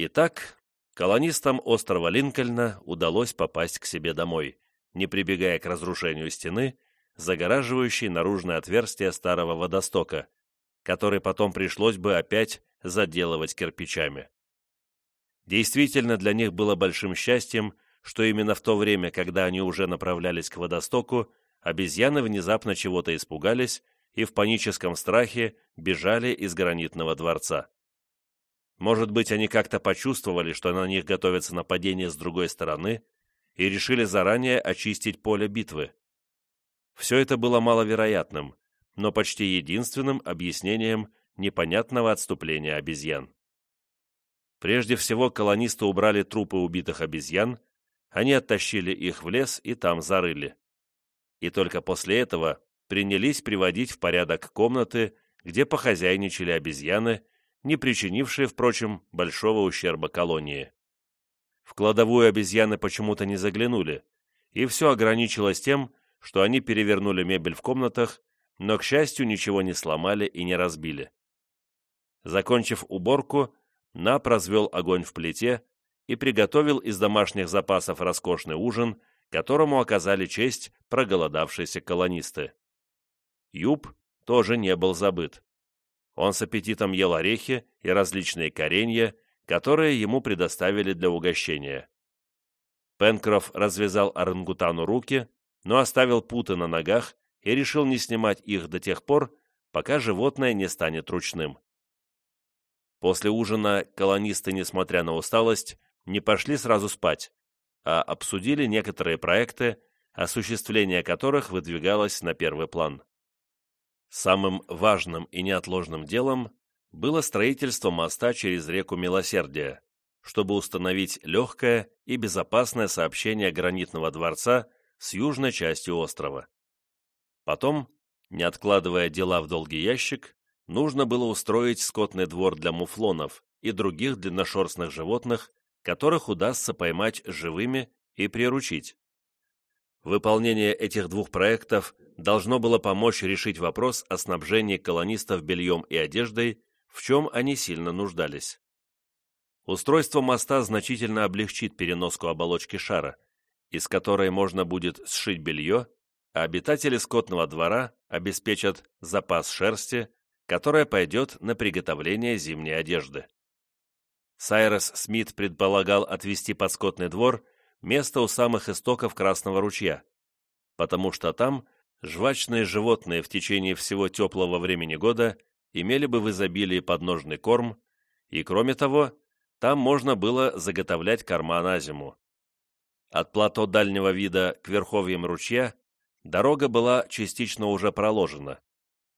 Итак, колонистам острова Линкольна удалось попасть к себе домой, не прибегая к разрушению стены, загораживающей наружное отверстие старого водостока, который потом пришлось бы опять заделывать кирпичами. Действительно, для них было большим счастьем, что именно в то время, когда они уже направлялись к водостоку, обезьяны внезапно чего-то испугались и в паническом страхе бежали из гранитного дворца. Может быть, они как-то почувствовали, что на них готовится нападение с другой стороны, и решили заранее очистить поле битвы. Все это было маловероятным, но почти единственным объяснением непонятного отступления обезьян. Прежде всего, колонисты убрали трупы убитых обезьян, они оттащили их в лес и там зарыли. И только после этого принялись приводить в порядок комнаты, где похозяйничали обезьяны, не причинившие, впрочем, большого ущерба колонии. В кладовую обезьяны почему-то не заглянули, и все ограничилось тем, что они перевернули мебель в комнатах, но, к счастью, ничего не сломали и не разбили. Закончив уборку, Нап развел огонь в плите и приготовил из домашних запасов роскошный ужин, которому оказали честь проголодавшиеся колонисты. Юб тоже не был забыт. Он с аппетитом ел орехи и различные коренья, которые ему предоставили для угощения. Пенкроф развязал орангутану руки, но оставил путы на ногах и решил не снимать их до тех пор, пока животное не станет ручным. После ужина колонисты, несмотря на усталость, не пошли сразу спать, а обсудили некоторые проекты, осуществление которых выдвигалось на первый план. Самым важным и неотложным делом было строительство моста через реку Милосердия, чтобы установить легкое и безопасное сообщение гранитного дворца с южной частью острова. Потом, не откладывая дела в долгий ящик, нужно было устроить скотный двор для муфлонов и других длинношерстных животных, которых удастся поймать живыми и приручить. Выполнение этих двух проектов должно было помочь решить вопрос о снабжении колонистов бельем и одеждой, в чем они сильно нуждались. Устройство моста значительно облегчит переноску оболочки шара, из которой можно будет сшить белье, а обитатели скотного двора обеспечат запас шерсти, которая пойдет на приготовление зимней одежды. Сайрес Смит предполагал отвести под скотный двор место у самых истоков Красного ручья, потому что там жвачные животные в течение всего теплого времени года имели бы в изобилии подножный корм, и, кроме того, там можно было заготовлять корма на зиму. От плато дальнего вида к верховьям ручья дорога была частично уже проложена,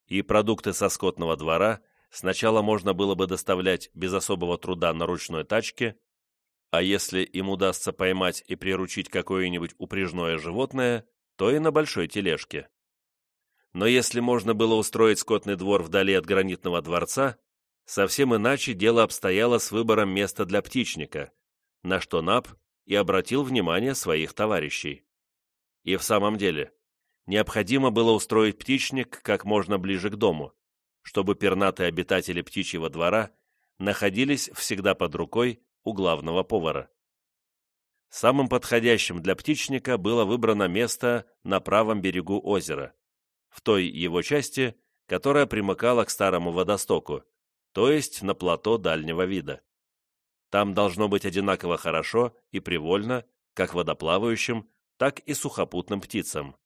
и продукты со скотного двора сначала можно было бы доставлять без особого труда на ручной тачке, а если им удастся поймать и приручить какое-нибудь упряжное животное, то и на большой тележке. Но если можно было устроить скотный двор вдали от гранитного дворца, совсем иначе дело обстояло с выбором места для птичника, на что Нап и обратил внимание своих товарищей. И в самом деле, необходимо было устроить птичник как можно ближе к дому, чтобы пернатые обитатели птичьего двора находились всегда под рукой у главного повара. Самым подходящим для птичника было выбрано место на правом берегу озера, в той его части, которая примыкала к старому водостоку, то есть на плато дальнего вида. Там должно быть одинаково хорошо и привольно, как водоплавающим, так и сухопутным птицам.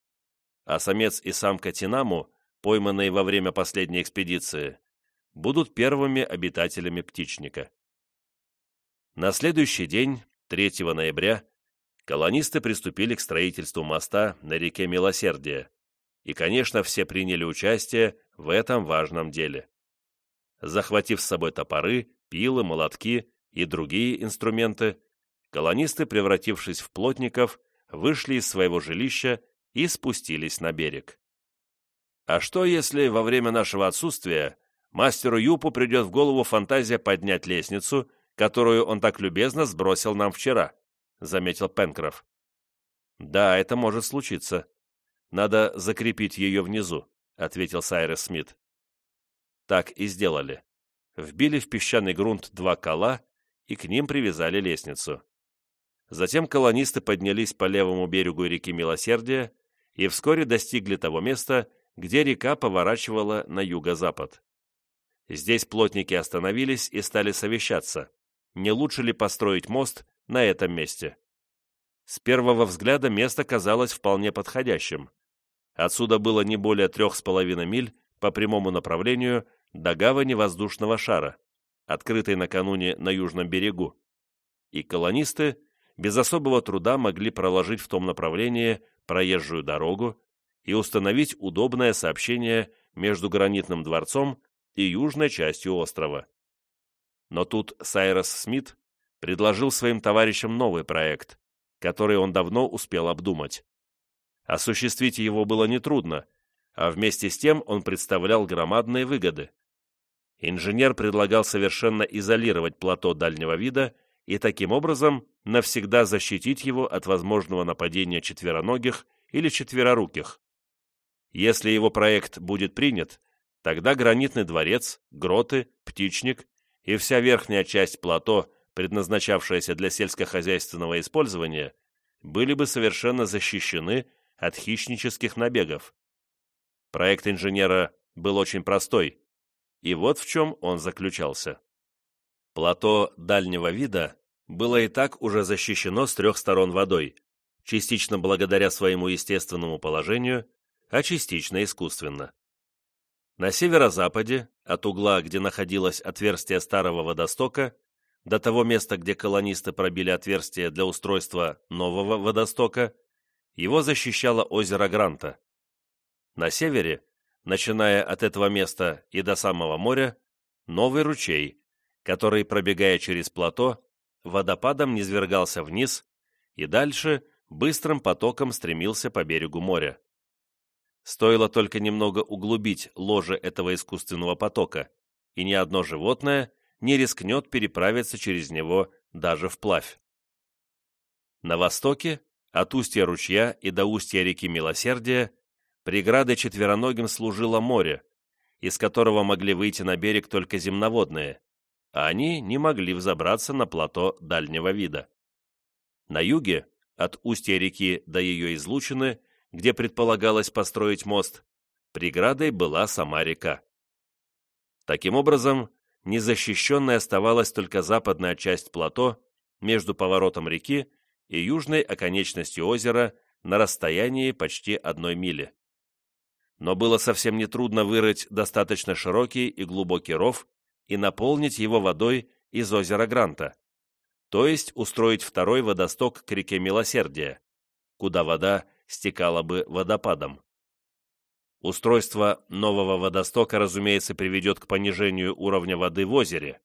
А самец и самка Тинаму, пойманные во время последней экспедиции, будут первыми обитателями птичника. На следующий день, 3 ноября, колонисты приступили к строительству моста на реке Милосердие, и, конечно, все приняли участие в этом важном деле. Захватив с собой топоры, пилы, молотки и другие инструменты, колонисты, превратившись в плотников, вышли из своего жилища и спустились на берег. А что, если во время нашего отсутствия мастеру Юпу придет в голову фантазия поднять лестницу, которую он так любезно сбросил нам вчера?» — заметил Пенкроф. «Да, это может случиться. Надо закрепить ее внизу», — ответил Сайрес Смит. Так и сделали. Вбили в песчаный грунт два кола и к ним привязали лестницу. Затем колонисты поднялись по левому берегу реки Милосердия и вскоре достигли того места, где река поворачивала на юго-запад. Здесь плотники остановились и стали совещаться, не лучше ли построить мост на этом месте. С первого взгляда место казалось вполне подходящим. Отсюда было не более трех с половиной миль по прямому направлению до гавани воздушного шара, открытой накануне на южном берегу. И колонисты без особого труда могли проложить в том направлении проезжую дорогу и установить удобное сообщение между гранитным дворцом и южной частью острова. Но тут Сайрос Смит предложил своим товарищам новый проект, который он давно успел обдумать. Осуществить его было нетрудно, а вместе с тем он представлял громадные выгоды. Инженер предлагал совершенно изолировать плато дальнего вида и таким образом навсегда защитить его от возможного нападения четвероногих или четвероруких. Если его проект будет принят, тогда гранитный дворец, гроты, птичник и вся верхняя часть плато, предназначавшаяся для сельскохозяйственного использования, были бы совершенно защищены от хищнических набегов. Проект инженера был очень простой, и вот в чем он заключался. Плато дальнего вида было и так уже защищено с трех сторон водой, частично благодаря своему естественному положению, а частично искусственно. На северо-западе, от угла, где находилось отверстие старого водостока, до того места, где колонисты пробили отверстие для устройства нового водостока, его защищало озеро Гранта. На севере, начиная от этого места и до самого моря, новый ручей, который, пробегая через плато, водопадом низвергался вниз и дальше быстрым потоком стремился по берегу моря. Стоило только немного углубить ложе этого искусственного потока, и ни одно животное не рискнет переправиться через него даже вплавь. На востоке, от устья ручья и до устья реки Милосердия, преградой четвероногим служило море, из которого могли выйти на берег только земноводные, а они не могли взобраться на плато дальнего вида. На юге, от устья реки до ее излучины, где предполагалось построить мост, преградой была сама река. Таким образом, незащищенной оставалась только западная часть плато между поворотом реки и южной оконечностью озера на расстоянии почти одной мили. Но было совсем нетрудно вырыть достаточно широкий и глубокий ров и наполнить его водой из озера Гранта, то есть устроить второй водосток к реке Милосердия, куда вода стекала бы водопадом. Устройство нового водостока, разумеется, приведет к понижению уровня воды в озере,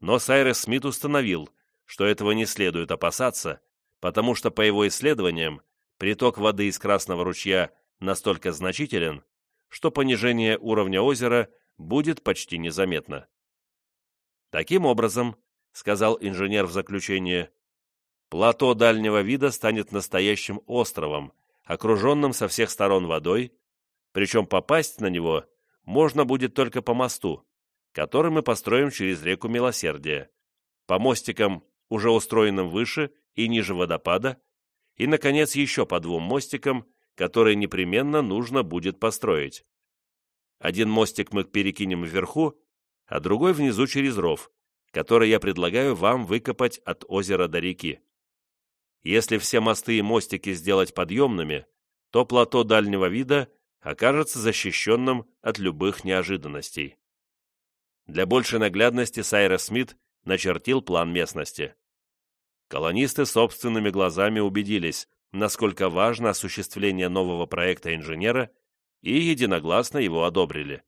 но Сайрес Смит установил, что этого не следует опасаться, потому что, по его исследованиям, приток воды из Красного ручья настолько значителен, что понижение уровня озера будет почти незаметно. Таким образом, сказал инженер в заключение, плато дальнего вида станет настоящим островом, окруженным со всех сторон водой, причем попасть на него можно будет только по мосту, который мы построим через реку Милосердия, по мостикам, уже устроенным выше и ниже водопада, и, наконец, еще по двум мостикам, которые непременно нужно будет построить. Один мостик мы перекинем вверху, а другой внизу через ров, который я предлагаю вам выкопать от озера до реки. Если все мосты и мостики сделать подъемными, то плато дальнего вида окажется защищенным от любых неожиданностей. Для большей наглядности Сайрес Смит начертил план местности. Колонисты собственными глазами убедились, насколько важно осуществление нового проекта инженера, и единогласно его одобрили.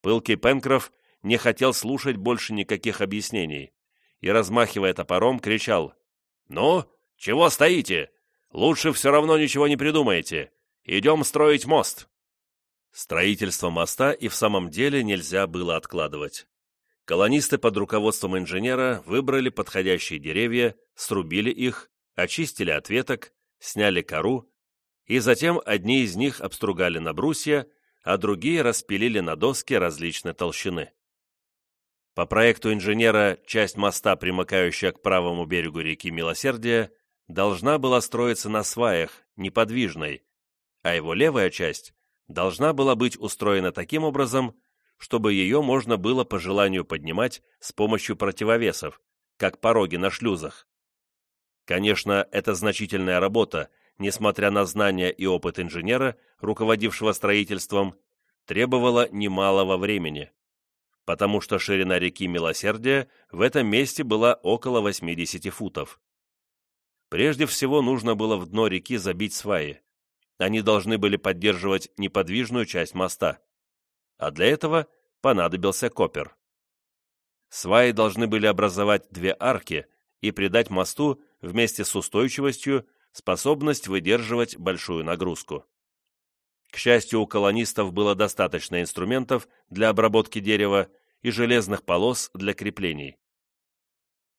Пылкий Пенкроф не хотел слушать больше никаких объяснений и, размахивая топором, кричал «Ну, «Чего стоите? Лучше все равно ничего не придумаете. Идем строить мост». Строительство моста и в самом деле нельзя было откладывать. Колонисты под руководством инженера выбрали подходящие деревья, срубили их, очистили от веток, сняли кору, и затем одни из них обстругали на брусья, а другие распилили на доски различной толщины. По проекту инженера, часть моста, примыкающая к правому берегу реки Милосердия, должна была строиться на сваях, неподвижной, а его левая часть должна была быть устроена таким образом, чтобы ее можно было по желанию поднимать с помощью противовесов, как пороги на шлюзах. Конечно, это значительная работа, несмотря на знания и опыт инженера, руководившего строительством, требовала немалого времени, потому что ширина реки Милосердия в этом месте была около 80 футов. Прежде всего нужно было в дно реки забить сваи. Они должны были поддерживать неподвижную часть моста. А для этого понадобился копер. Сваи должны были образовать две арки и придать мосту вместе с устойчивостью способность выдерживать большую нагрузку. К счастью, у колонистов было достаточно инструментов для обработки дерева и железных полос для креплений.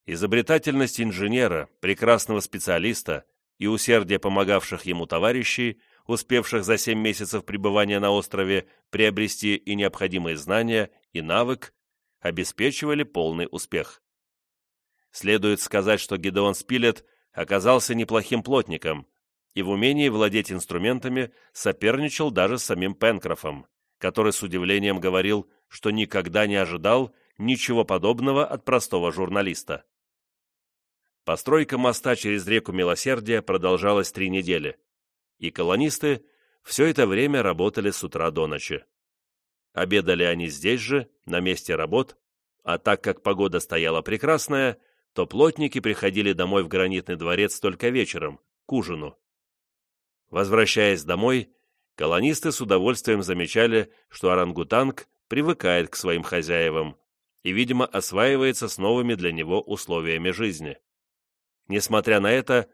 Изобретательность инженера, прекрасного специалиста и усердие помогавших ему товарищей, успевших за семь месяцев пребывания на острове приобрести и необходимые знания, и навык, обеспечивали полный успех. Следует сказать, что Гедеон Спилет оказался неплохим плотником и в умении владеть инструментами соперничал даже с самим Пенкрофом, который с удивлением говорил, что никогда не ожидал ничего подобного от простого журналиста. Постройка моста через реку Милосердия продолжалась три недели, и колонисты все это время работали с утра до ночи. Обедали они здесь же, на месте работ, а так как погода стояла прекрасная, то плотники приходили домой в гранитный дворец только вечером, к ужину. Возвращаясь домой, колонисты с удовольствием замечали, что орангутанг привыкает к своим хозяевам и, видимо, осваивается с новыми для него условиями жизни. Несмотря на это,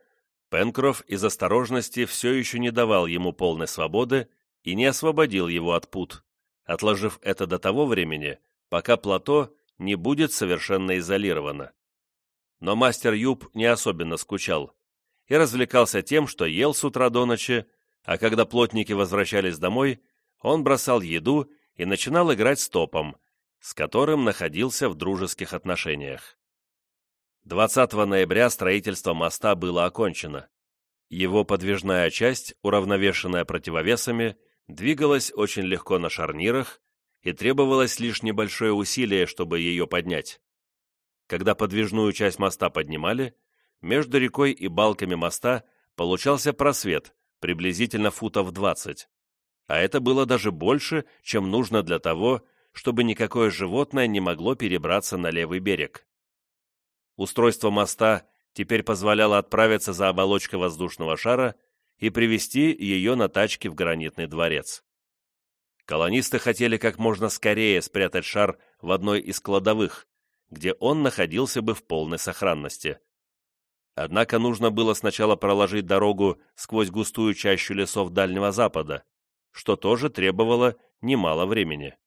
Пенкроф из осторожности все еще не давал ему полной свободы и не освободил его от пут, отложив это до того времени, пока плато не будет совершенно изолировано. Но мастер Юб не особенно скучал и развлекался тем, что ел с утра до ночи, а когда плотники возвращались домой, он бросал еду и начинал играть с топом, с которым находился в дружеских отношениях. 20 ноября строительство моста было окончено. Его подвижная часть, уравновешенная противовесами, двигалась очень легко на шарнирах, и требовалось лишь небольшое усилие, чтобы ее поднять. Когда подвижную часть моста поднимали, между рекой и балками моста получался просвет, приблизительно футов 20. А это было даже больше, чем нужно для того, чтобы никакое животное не могло перебраться на левый берег. Устройство моста теперь позволяло отправиться за оболочкой воздушного шара и привести ее на тачке в гранитный дворец. Колонисты хотели как можно скорее спрятать шар в одной из кладовых, где он находился бы в полной сохранности. Однако нужно было сначала проложить дорогу сквозь густую чащу лесов Дальнего Запада, что тоже требовало немало времени.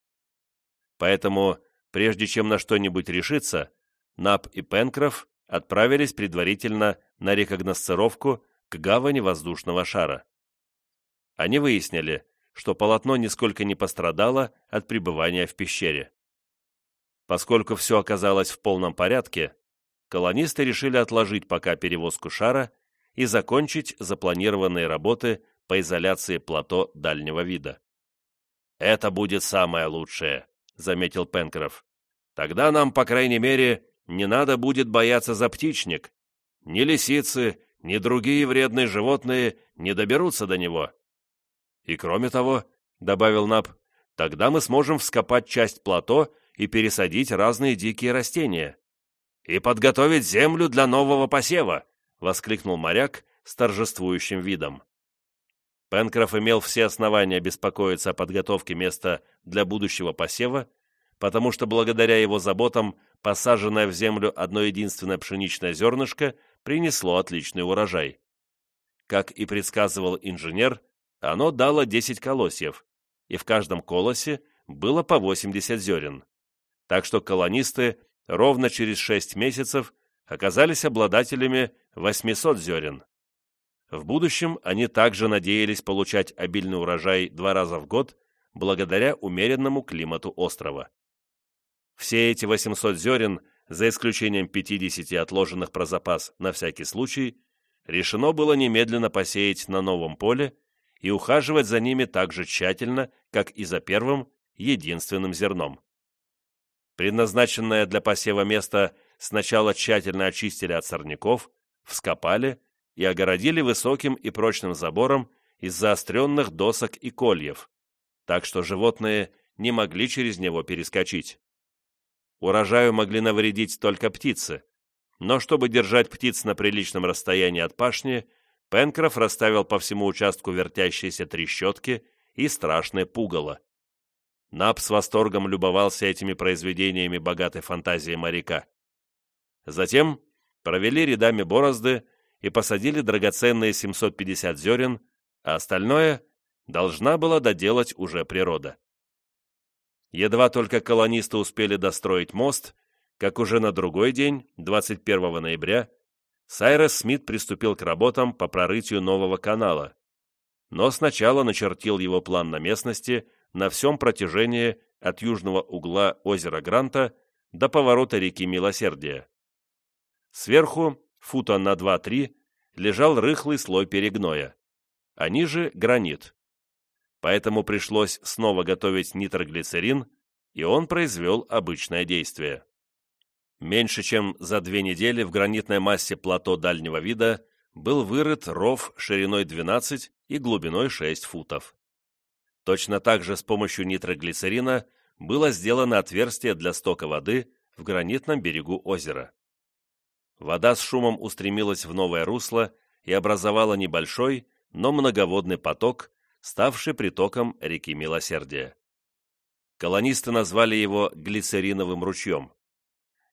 Поэтому, прежде чем на что-нибудь решиться, Нап и Пенкроф отправились предварительно на рекогносцировку к гавани воздушного шара. Они выяснили, что полотно нисколько не пострадало от пребывания в пещере. Поскольку все оказалось в полном порядке, колонисты решили отложить пока перевозку шара и закончить запланированные работы по изоляции плато дальнего вида. «Это будет самое лучшее», — заметил Пенкроф. «Тогда нам, по крайней мере, не надо будет бояться за птичник. Ни лисицы, ни другие вредные животные не доберутся до него. И кроме того, — добавил Наб, — тогда мы сможем вскопать часть плато и пересадить разные дикие растения. «И подготовить землю для нового посева!» — воскликнул моряк с торжествующим видом. Пенкроф имел все основания беспокоиться о подготовке места для будущего посева, потому что благодаря его заботам посаженное в землю одно единственное пшеничное зернышко принесло отличный урожай. Как и предсказывал инженер, оно дало 10 колосьев, и в каждом колосе было по 80 зерен. Так что колонисты ровно через 6 месяцев оказались обладателями 800 зерен. В будущем они также надеялись получать обильный урожай два раза в год благодаря умеренному климату острова. Все эти 800 зерен, за исключением 50 отложенных про запас на всякий случай, решено было немедленно посеять на новом поле и ухаживать за ними так же тщательно, как и за первым, единственным зерном. Предназначенное для посева место сначала тщательно очистили от сорняков, вскопали и огородили высоким и прочным забором из заостренных досок и кольев, так что животные не могли через него перескочить. Урожаю могли навредить только птицы, но чтобы держать птиц на приличном расстоянии от пашни, Пенкроф расставил по всему участку вертящиеся трещотки и страшное пугало. Нап с восторгом любовался этими произведениями богатой фантазии моряка. Затем провели рядами борозды и посадили драгоценные 750 зерен, а остальное должна была доделать уже природа. Едва только колонисты успели достроить мост, как уже на другой день, 21 ноября, Сайрес Смит приступил к работам по прорытию нового канала, но сначала начертил его план на местности на всем протяжении от южного угла озера Гранта до поворота реки Милосердия. Сверху, фута на 2-3, лежал рыхлый слой перегноя, а ниже — гранит. Поэтому пришлось снова готовить нитроглицерин, и он произвел обычное действие. Меньше чем за две недели в гранитной массе плато дальнего вида был вырыт ров шириной 12 и глубиной 6 футов. Точно так же с помощью нитроглицерина было сделано отверстие для стока воды в гранитном берегу озера. Вода с шумом устремилась в новое русло и образовала небольшой, но многоводный поток, ставший притоком реки Милосердия. Колонисты назвали его глицериновым ручьем.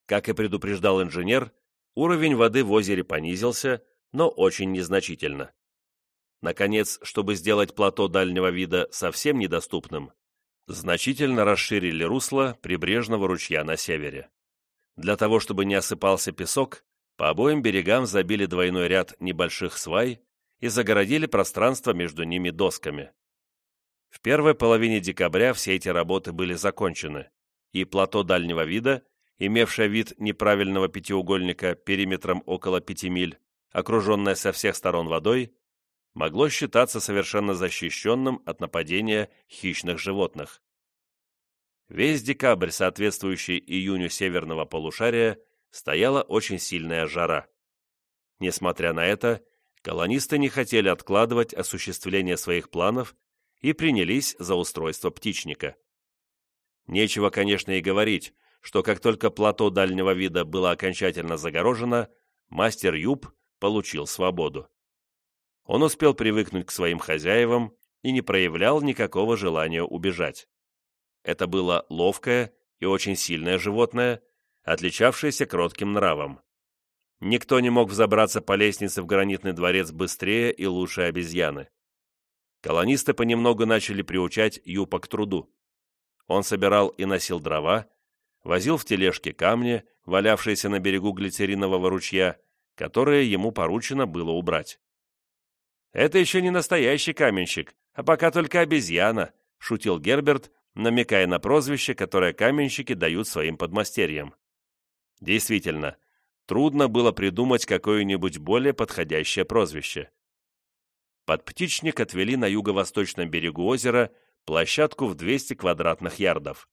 Как и предупреждал инженер, уровень воды в озере понизился, но очень незначительно. Наконец, чтобы сделать плато дальнего вида совсем недоступным, значительно расширили русло прибрежного ручья на севере. Для того, чтобы не осыпался песок, по обоим берегам забили двойной ряд небольших свай и загородили пространство между ними досками. В первой половине декабря все эти работы были закончены, и плато дальнего вида имевшая вид неправильного пятиугольника периметром около пяти миль, окруженная со всех сторон водой, могло считаться совершенно защищенным от нападения хищных животных. Весь декабрь, соответствующий июню северного полушария, стояла очень сильная жара. Несмотря на это, колонисты не хотели откладывать осуществление своих планов и принялись за устройство птичника. Нечего, конечно, и говорить, что как только плато дальнего вида было окончательно загорожено, мастер Юб получил свободу. Он успел привыкнуть к своим хозяевам и не проявлял никакого желания убежать. Это было ловкое и очень сильное животное, отличавшееся кротким нравом. Никто не мог взобраться по лестнице в гранитный дворец быстрее и лучше обезьяны. Колонисты понемногу начали приучать Юпа к труду. Он собирал и носил дрова, возил в тележке камни, валявшиеся на берегу глицеринового ручья, которые ему поручено было убрать. «Это еще не настоящий каменщик, а пока только обезьяна», — шутил Герберт, намекая на прозвище, которое каменщики дают своим подмастерьям. Действительно, трудно было придумать какое-нибудь более подходящее прозвище. Под птичник отвели на юго-восточном берегу озера площадку в 200 квадратных ярдов.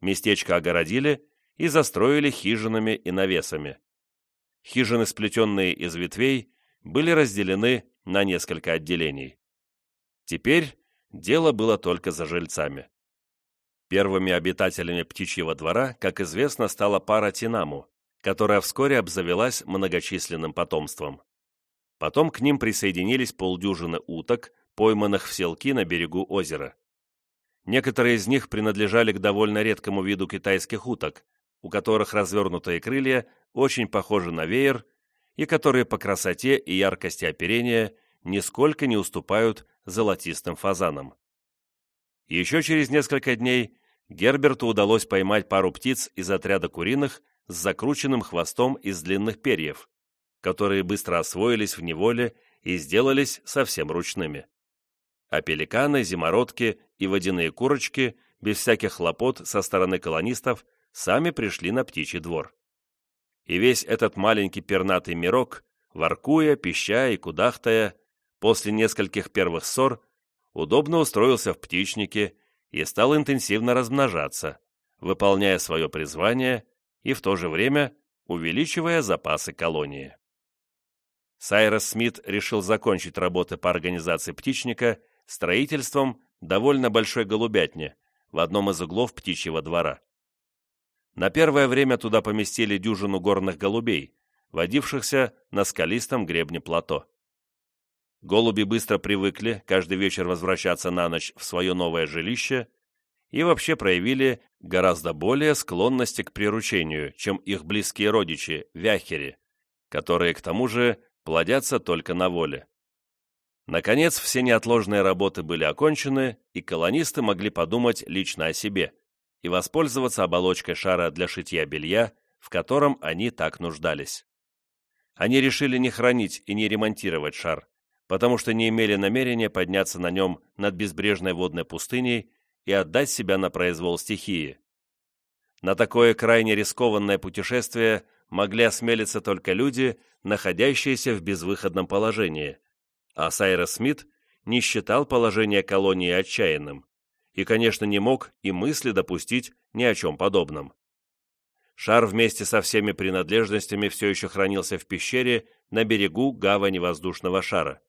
Местечко огородили и застроили хижинами и навесами. Хижины, сплетенные из ветвей, были разделены на несколько отделений. Теперь дело было только за жильцами. Первыми обитателями птичьего двора, как известно, стала пара Тинаму, которая вскоре обзавелась многочисленным потомством. Потом к ним присоединились полдюжины уток, пойманных в селки на берегу озера. Некоторые из них принадлежали к довольно редкому виду китайских уток, у которых развернутые крылья очень похожи на веер и которые по красоте и яркости оперения нисколько не уступают золотистым фазанам. Еще через несколько дней Герберту удалось поймать пару птиц из отряда куриных с закрученным хвостом из длинных перьев, которые быстро освоились в неволе и сделались совсем ручными а пеликаны, зимородки и водяные курочки без всяких хлопот со стороны колонистов сами пришли на птичий двор. И весь этот маленький пернатый мирок, воркуя, пища и кудахтая, после нескольких первых ссор, удобно устроился в птичнике и стал интенсивно размножаться, выполняя свое призвание и в то же время увеличивая запасы колонии. Сайрос Смит решил закончить работы по организации птичника строительством довольно большой голубятни в одном из углов птичьего двора. На первое время туда поместили дюжину горных голубей, водившихся на скалистом гребне плато. Голуби быстро привыкли каждый вечер возвращаться на ночь в свое новое жилище и вообще проявили гораздо более склонности к приручению, чем их близкие родичи, вяхери, которые, к тому же, плодятся только на воле. Наконец, все неотложные работы были окончены, и колонисты могли подумать лично о себе и воспользоваться оболочкой шара для шитья белья, в котором они так нуждались. Они решили не хранить и не ремонтировать шар, потому что не имели намерения подняться на нем над безбрежной водной пустыней и отдать себя на произвол стихии. На такое крайне рискованное путешествие могли осмелиться только люди, находящиеся в безвыходном положении, а Сайрос Смит не считал положение колонии отчаянным и, конечно, не мог и мысли допустить ни о чем подобном. Шар вместе со всеми принадлежностями все еще хранился в пещере на берегу гавани воздушного шара.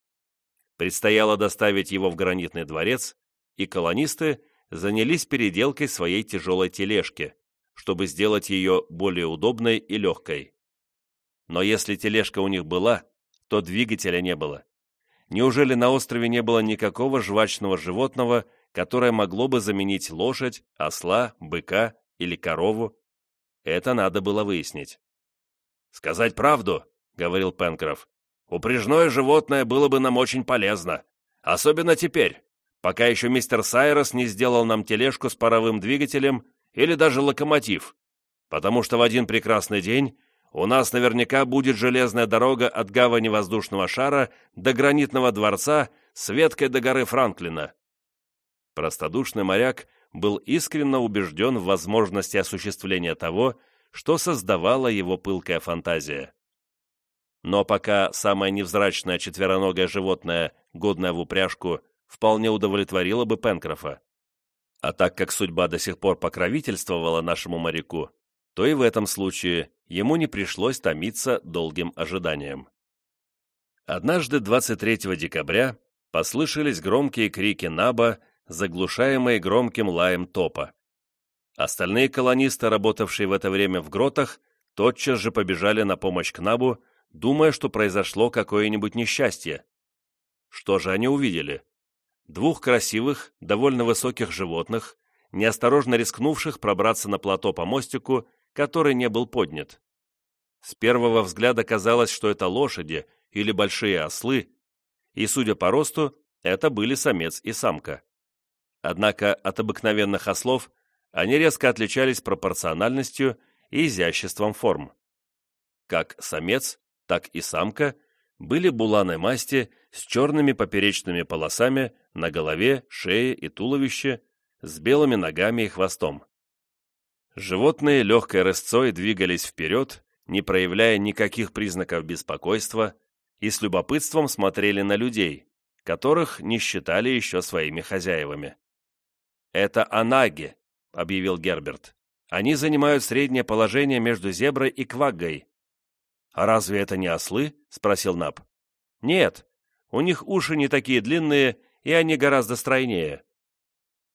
Предстояло доставить его в гранитный дворец, и колонисты занялись переделкой своей тяжелой тележки, чтобы сделать ее более удобной и легкой. Но если тележка у них была, то двигателя не было. Неужели на острове не было никакого жвачного животного, которое могло бы заменить лошадь, осла, быка или корову? Это надо было выяснить. «Сказать правду», — говорил Пенкроф, — «упряжное животное было бы нам очень полезно, особенно теперь, пока еще мистер Сайрос не сделал нам тележку с паровым двигателем или даже локомотив, потому что в один прекрасный день у нас наверняка будет железная дорога от гавани воздушного шара до гранитного дворца с веткой до горы Франклина. Простодушный моряк был искренне убежден в возможности осуществления того, что создавала его пылкая фантазия. Но пока самое невзрачное четвероногое животное, годное в упряжку, вполне удовлетворило бы Пенкрофа, а так как судьба до сих пор покровительствовала нашему моряку, то и в этом случае ему не пришлось томиться долгим ожиданием. Однажды 23 декабря послышались громкие крики Наба, заглушаемые громким лаем топа. Остальные колонисты, работавшие в это время в гротах, тотчас же побежали на помощь к Набу, думая, что произошло какое-нибудь несчастье. Что же они увидели? Двух красивых, довольно высоких животных, неосторожно рискнувших пробраться на плато по мостику, который не был поднят. С первого взгляда казалось, что это лошади или большие ослы, и, судя по росту, это были самец и самка. Однако от обыкновенных ослов они резко отличались пропорциональностью и изяществом форм. Как самец, так и самка были буланой масти с черными поперечными полосами на голове, шее и туловище, с белыми ногами и хвостом. Животные легкой рысцой двигались вперед, не проявляя никаких признаков беспокойства, и с любопытством смотрели на людей, которых не считали еще своими хозяевами. «Это анаги», — объявил Герберт. «Они занимают среднее положение между зеброй и кваггой». «А разве это не ослы?» — спросил Наб. «Нет, у них уши не такие длинные, и они гораздо стройнее».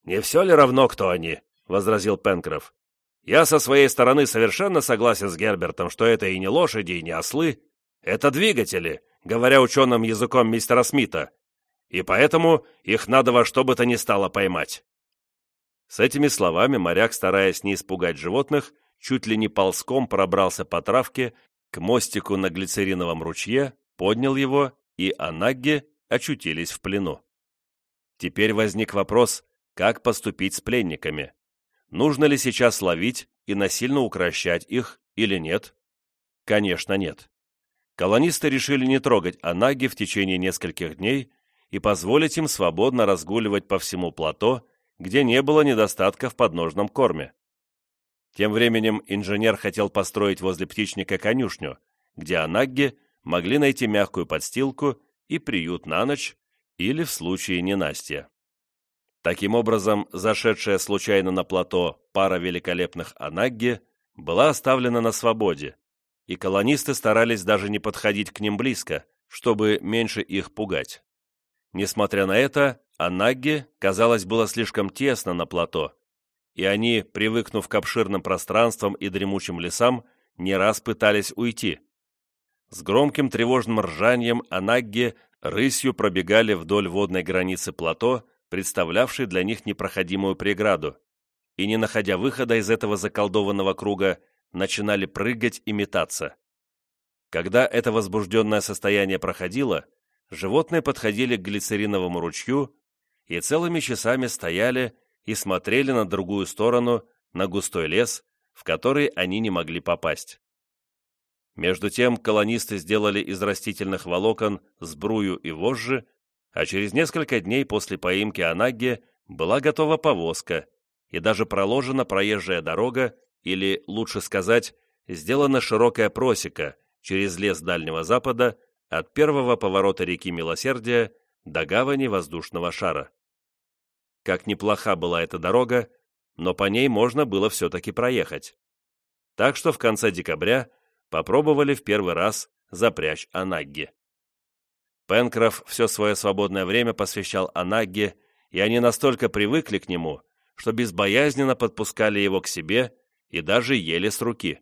«Не все ли равно, кто они?» — возразил Пенкроф. «Я со своей стороны совершенно согласен с Гербертом, что это и не лошади, и не ослы. Это двигатели, говоря ученым языком мистера Смита. И поэтому их надо во что бы то ни стало поймать». С этими словами моряк, стараясь не испугать животных, чуть ли не ползком пробрался по травке к мостику на глицериновом ручье, поднял его и Анагге очутились в плену. Теперь возник вопрос, как поступить с пленниками. Нужно ли сейчас ловить и насильно укращать их или нет? Конечно, нет. Колонисты решили не трогать Анаги в течение нескольких дней и позволить им свободно разгуливать по всему плато, где не было недостатка в подножном корме. Тем временем инженер хотел построить возле птичника конюшню, где анагги могли найти мягкую подстилку и приют на ночь или в случае ненастья. Таким образом, зашедшая случайно на плато пара великолепных анагги была оставлена на свободе, и колонисты старались даже не подходить к ним близко, чтобы меньше их пугать. Несмотря на это, анагги, казалось, было слишком тесно на плато, и они, привыкнув к обширным пространствам и дремучим лесам, не раз пытались уйти. С громким тревожным ржанием анагги рысью пробегали вдоль водной границы плато, представлявшей для них непроходимую преграду, и, не находя выхода из этого заколдованного круга, начинали прыгать и метаться. Когда это возбужденное состояние проходило, животные подходили к глицериновому ручью и целыми часами стояли и смотрели на другую сторону, на густой лес, в который они не могли попасть. Между тем колонисты сделали из растительных волокон сбрую и вожжи, а через несколько дней после поимки Анагги была готова повозка и даже проложена проезжая дорога, или, лучше сказать, сделана широкая просека через лес Дальнего Запада от первого поворота реки Милосердия до гавани воздушного шара. Как неплоха была эта дорога, но по ней можно было все-таки проехать. Так что в конце декабря попробовали в первый раз запрячь Анагги. Пенкроф все свое свободное время посвящал Анагге, и они настолько привыкли к нему, что безбоязненно подпускали его к себе и даже ели с руки.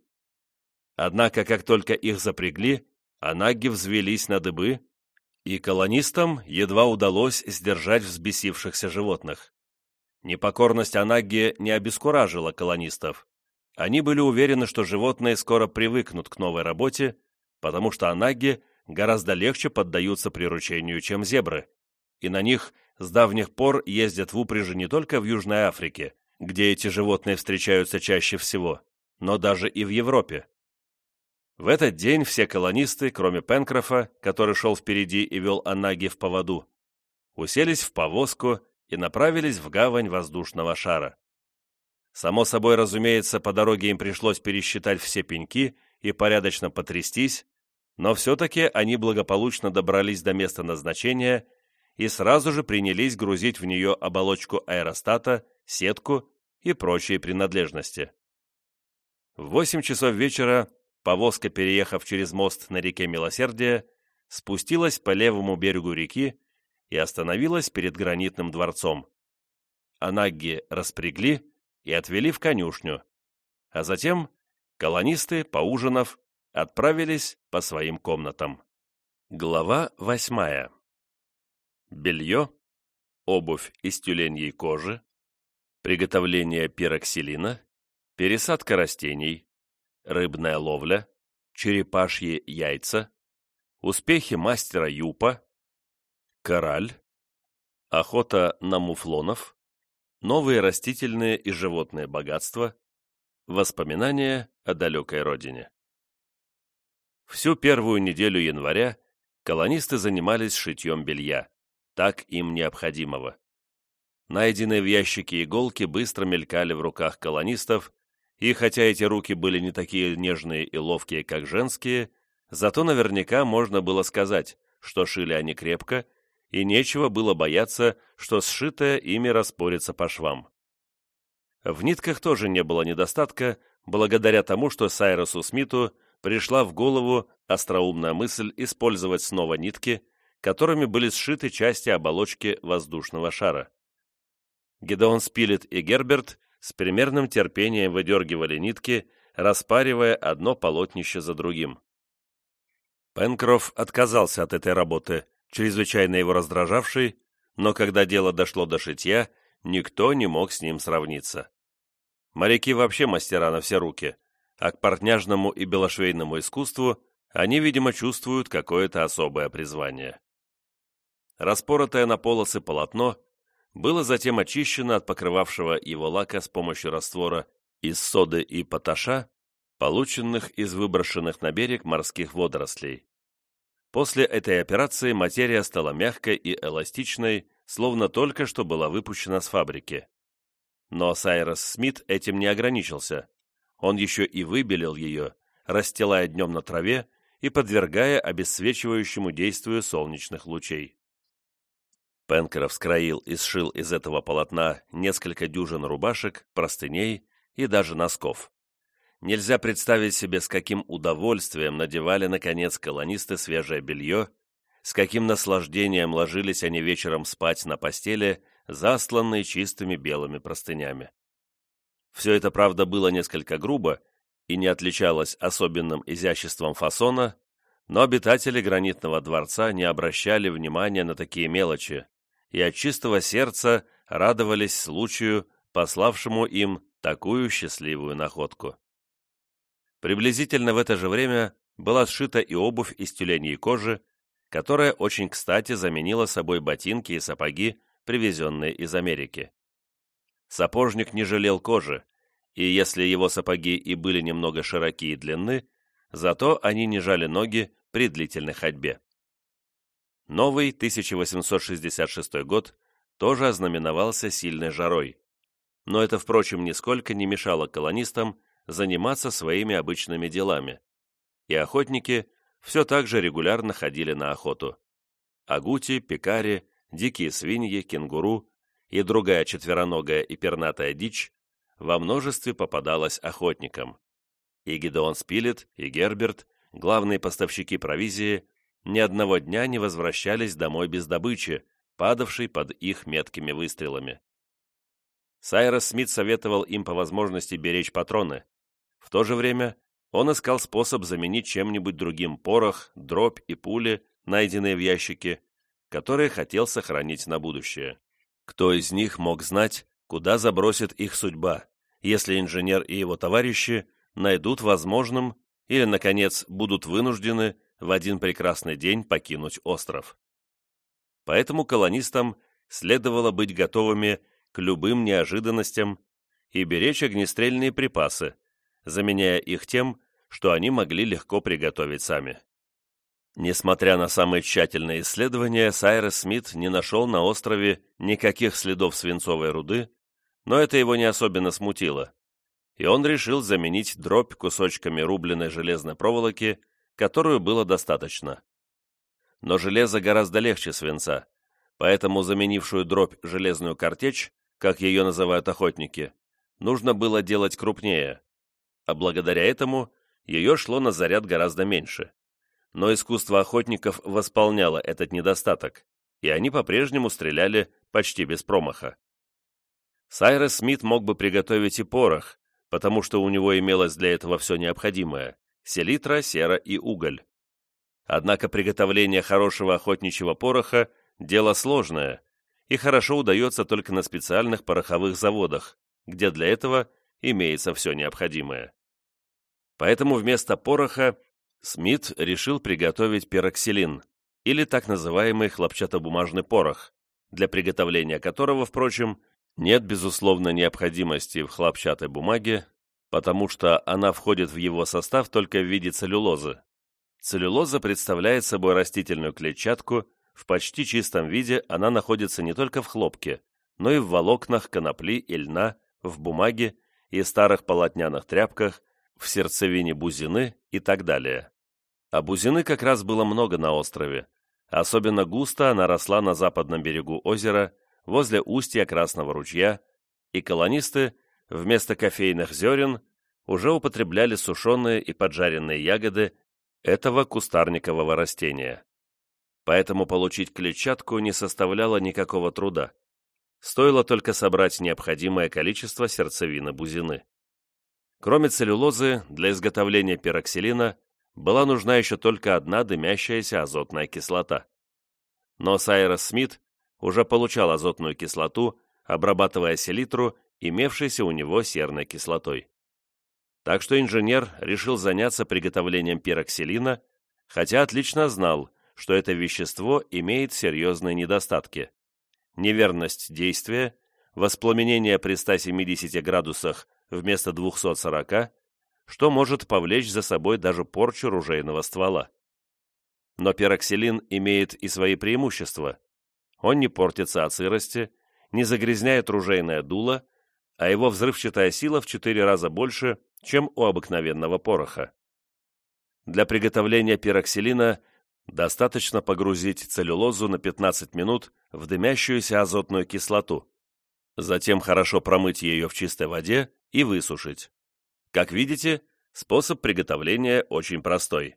Однако, как только их запрягли, Анагги взвелись на дыбы, и колонистам едва удалось сдержать взбесившихся животных. Непокорность Анагги не обескуражила колонистов. Они были уверены, что животные скоро привыкнут к новой работе, потому что анаги гораздо легче поддаются приручению, чем зебры, и на них с давних пор ездят в упряжи не только в Южной Африке, где эти животные встречаются чаще всего, но даже и в Европе. В этот день все колонисты, кроме Пенкрофа, который шел впереди и вел Анаги в поводу, уселись в повозку и направились в гавань воздушного шара. Само собой, разумеется, по дороге им пришлось пересчитать все пеньки и порядочно потрястись, но все-таки они благополучно добрались до места назначения и сразу же принялись грузить в нее оболочку аэростата, сетку и прочие принадлежности. В восемь часов вечера повозка, переехав через мост на реке Милосердия, спустилась по левому берегу реки и остановилась перед гранитным дворцом. Анагги распрягли, и отвели в конюшню, а затем колонисты, поужинав, отправились по своим комнатам. Глава восьмая. Белье, обувь из тюленьей кожи, приготовление пироксилина, пересадка растений, рыбная ловля, черепашьи яйца, успехи мастера Юпа, кораль, охота на муфлонов, новые растительные и животные богатства, воспоминания о далекой родине. Всю первую неделю января колонисты занимались шитьем белья, так им необходимого. Найденные в ящике иголки быстро мелькали в руках колонистов, и хотя эти руки были не такие нежные и ловкие, как женские, зато наверняка можно было сказать, что шили они крепко и нечего было бояться, что сшитое ими распорится по швам. В нитках тоже не было недостатка, благодаря тому, что Сайросу Смиту пришла в голову остроумная мысль использовать снова нитки, которыми были сшиты части оболочки воздушного шара. Гедеон Спилет и Герберт с примерным терпением выдергивали нитки, распаривая одно полотнище за другим. Пенкроф отказался от этой работы, чрезвычайно его раздражавший, но когда дело дошло до шитья, никто не мог с ним сравниться. Моряки вообще мастера на все руки, а к портняжному и белошвейному искусству они, видимо, чувствуют какое-то особое призвание. Распоротое на полосы полотно было затем очищено от покрывавшего его лака с помощью раствора из соды и поташа, полученных из выброшенных на берег морских водорослей. После этой операции материя стала мягкой и эластичной, словно только что была выпущена с фабрики. Но Сайрос Смит этим не ограничился. он еще и выбелил ее, расстилая днем на траве и подвергая обесцвечивающему действию солнечных лучей. Пенкеров скроил и сшил из этого полотна несколько дюжин рубашек, простыней и даже носков. Нельзя представить себе, с каким удовольствием надевали, наконец, колонисты свежее белье, с каким наслаждением ложились они вечером спать на постели, застланные чистыми белыми простынями. Все это, правда, было несколько грубо и не отличалось особенным изяществом фасона, но обитатели гранитного дворца не обращали внимания на такие мелочи и от чистого сердца радовались случаю, пославшему им такую счастливую находку. Приблизительно в это же время была сшита и обувь из тюленей кожи, которая очень кстати заменила собой ботинки и сапоги, привезенные из Америки. Сапожник не жалел кожи, и если его сапоги и были немного широки и длинны, зато они не жали ноги при длительной ходьбе. Новый 1866 год тоже ознаменовался сильной жарой, но это, впрочем, нисколько не мешало колонистам заниматься своими обычными делами, и охотники все так же регулярно ходили на охоту. Агути, пекари, дикие свиньи, кенгуру и другая четвероногая и пернатая дичь во множестве попадалась охотникам. И Гидеон Спилет, и Герберт, главные поставщики провизии, ни одного дня не возвращались домой без добычи, падавшей под их меткими выстрелами. Сайрос Смит советовал им по возможности беречь патроны. В то же время он искал способ заменить чем-нибудь другим порох, дробь и пули, найденные в ящике, которые хотел сохранить на будущее. Кто из них мог знать, куда забросит их судьба, если инженер и его товарищи найдут возможным или, наконец, будут вынуждены в один прекрасный день покинуть остров. Поэтому колонистам следовало быть готовыми к любым неожиданностям и беречь огнестрельные припасы, заменяя их тем, что они могли легко приготовить сами. Несмотря на самые тщательные исследования, Сайрес Смит не нашел на острове никаких следов свинцовой руды, но это его не особенно смутило, и он решил заменить дробь кусочками рубленной железной проволоки, которую было достаточно. Но железо гораздо легче свинца, поэтому заменившую дробь железную картечь, как ее называют охотники, нужно было делать крупнее, а благодаря этому ее шло на заряд гораздо меньше. Но искусство охотников восполняло этот недостаток, и они по-прежнему стреляли почти без промаха. Сайрес Смит мог бы приготовить и порох, потому что у него имелось для этого все необходимое – селитра, сера и уголь. Однако приготовление хорошего охотничьего пороха – дело сложное, и хорошо удается только на специальных пороховых заводах, где для этого имеется все необходимое. Поэтому вместо пороха Смит решил приготовить пероксилин, или так называемый хлопчатобумажный порох, для приготовления которого, впрочем, нет безусловно необходимости в хлопчатой бумаге, потому что она входит в его состав только в виде целлюлозы. Целлюлоза представляет собой растительную клетчатку, в почти чистом виде она находится не только в хлопке, но и в волокнах конопли и льна, в бумаге и старых полотняных тряпках, в сердцевине Бузины и так далее. А Бузины как раз было много на острове. Особенно густо она росла на западном берегу озера, возле устья Красного ручья, и колонисты вместо кофейных зерен уже употребляли сушеные и поджаренные ягоды этого кустарникового растения. Поэтому получить клетчатку не составляло никакого труда. Стоило только собрать необходимое количество сердцевины бузины. Кроме целлюлозы, для изготовления пероксилина была нужна еще только одна дымящаяся азотная кислота. Но Сайрос Смит уже получал азотную кислоту, обрабатывая селитру, имевшейся у него серной кислотой. Так что инженер решил заняться приготовлением пероксилина, хотя отлично знал, что это вещество имеет серьезные недостатки. Неверность действия, воспламенение при 170 градусах вместо 240, что может повлечь за собой даже порчу ружейного ствола. Но пероксилин имеет и свои преимущества. Он не портится от сырости, не загрязняет ружейное дуло, а его взрывчатая сила в четыре раза больше, чем у обыкновенного пороха. Для приготовления пироксилина достаточно погрузить целлюлозу на 15 минут в дымящуюся азотную кислоту, затем хорошо промыть ее в чистой воде и высушить. Как видите, способ приготовления очень простой.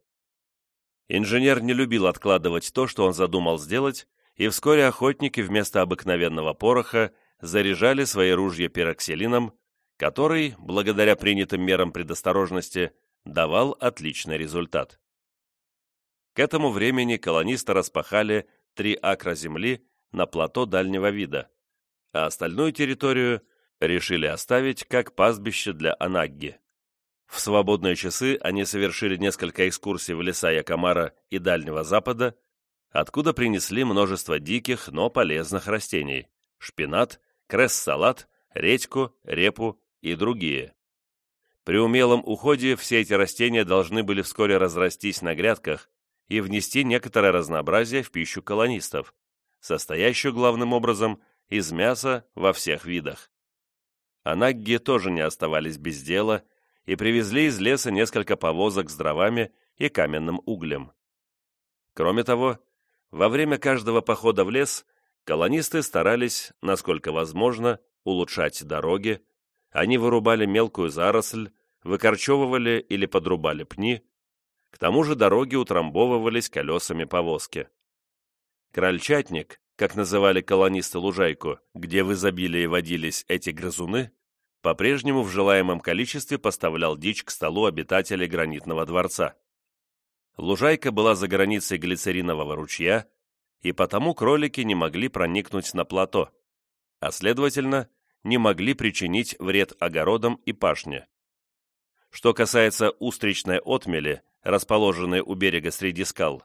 Инженер не любил откладывать то, что он задумал сделать, и вскоре охотники вместо обыкновенного пороха заряжали свои ружья пироксилином, который, благодаря принятым мерам предосторожности, давал отличный результат. К этому времени колонисты распахали три акра земли на плато дальнего вида, а остальную территорию решили оставить как пастбище для анагги. В свободные часы они совершили несколько экскурсий в леса Якомара и Дальнего Запада, откуда принесли множество диких, но полезных растений – шпинат, кресс-салат, редьку, репу и другие. При умелом уходе все эти растения должны были вскоре разрастись на грядках и внести некоторое разнообразие в пищу колонистов, состоящую главным образом из мяса во всех видах. Анагги тоже не оставались без дела и привезли из леса несколько повозок с дровами и каменным углем. Кроме того, во время каждого похода в лес колонисты старались, насколько возможно, улучшать дороги, они вырубали мелкую заросль, выкорчевывали или подрубали пни, к тому же дороги утрамбовывались колесами повозки. Крольчатник, как называли колонисты лужайку, где в изобилии водились эти грызуны, по-прежнему в желаемом количестве поставлял дичь к столу обитателей гранитного дворца. Лужайка была за границей глицеринового ручья, и потому кролики не могли проникнуть на плато, а следовательно, не могли причинить вред огородам и пашне. Что касается устричной отмели, расположенной у берега среди скал,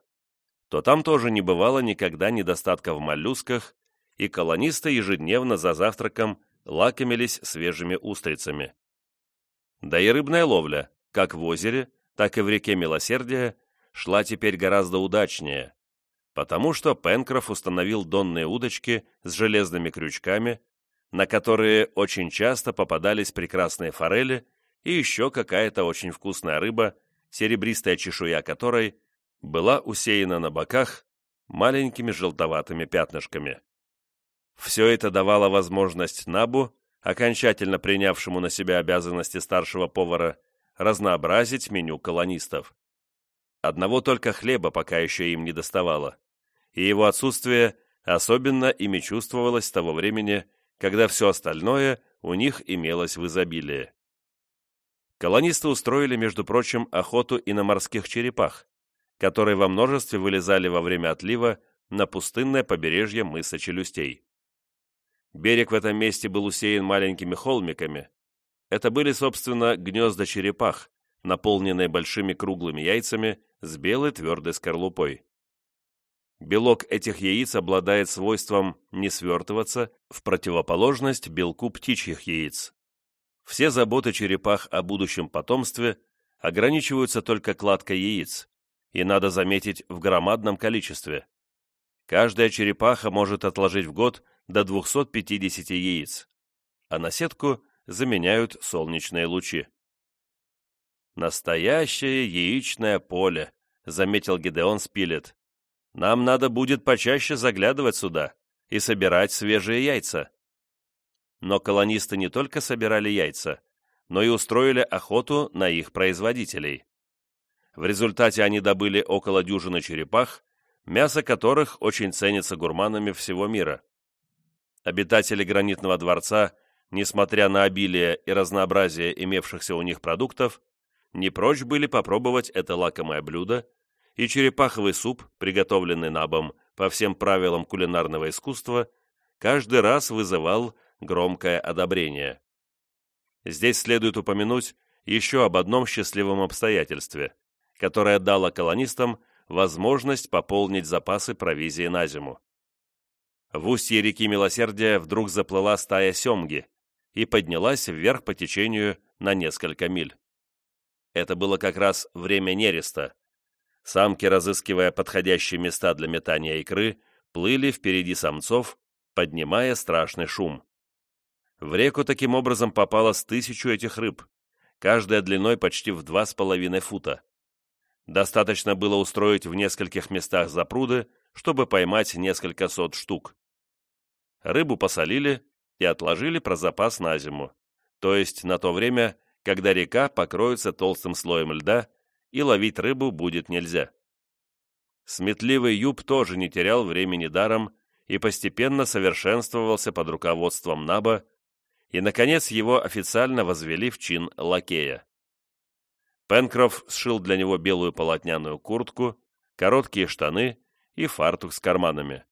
то там тоже не бывало никогда недостатка в моллюсках, и колонисты ежедневно за завтраком лакомились свежими устрицами. Да и рыбная ловля, как в озере, так и в реке Милосердия, шла теперь гораздо удачнее, потому что Пенкроф установил донные удочки с железными крючками, на которые очень часто попадались прекрасные форели и еще какая-то очень вкусная рыба, серебристая чешуя которой была усеяна на боках маленькими желтоватыми пятнышками. Все это давало возможность Набу, окончательно принявшему на себя обязанности старшего повара, разнообразить меню колонистов. Одного только хлеба пока еще им не доставало, и его отсутствие особенно ими чувствовалось с того времени, когда все остальное у них имелось в изобилии. Колонисты устроили, между прочим, охоту и на морских черепах, которые во множестве вылезали во время отлива на пустынное побережье мыса Челюстей. Берег в этом месте был усеян маленькими холмиками. Это были, собственно, гнезда черепах, наполненные большими круглыми яйцами с белой твердой скорлупой. Белок этих яиц обладает свойством не свертываться в противоположность белку птичьих яиц. Все заботы черепах о будущем потомстве ограничиваются только кладкой яиц, и, надо заметить, в громадном количестве. Каждая черепаха может отложить в год до 250 яиц, а на сетку заменяют солнечные лучи. «Настоящее яичное поле», — заметил Гидеон Спилет. Нам надо будет почаще заглядывать сюда и собирать свежие яйца. Но колонисты не только собирали яйца, но и устроили охоту на их производителей. В результате они добыли около дюжины черепах, мясо которых очень ценится гурманами всего мира. Обитатели гранитного дворца, несмотря на обилие и разнообразие имевшихся у них продуктов, не прочь были попробовать это лакомое блюдо и черепаховый суп, приготовленный набом по всем правилам кулинарного искусства, каждый раз вызывал громкое одобрение. Здесь следует упомянуть еще об одном счастливом обстоятельстве, которое дало колонистам возможность пополнить запасы провизии на зиму. В устье реки Милосердия вдруг заплыла стая семги и поднялась вверх по течению на несколько миль. Это было как раз время нереста, Самки, разыскивая подходящие места для метания икры, плыли впереди самцов, поднимая страшный шум. В реку таким образом попало с тысячу этих рыб, каждая длиной почти в два с половиной фута. Достаточно было устроить в нескольких местах запруды, чтобы поймать несколько сот штук. Рыбу посолили и отложили про запас на зиму, то есть на то время, когда река покроется толстым слоем льда и ловить рыбу будет нельзя. Сметливый Юб тоже не терял времени даром и постепенно совершенствовался под руководством Наба, и, наконец, его официально возвели в чин лакея. Пенкроф сшил для него белую полотняную куртку, короткие штаны и фартук с карманами.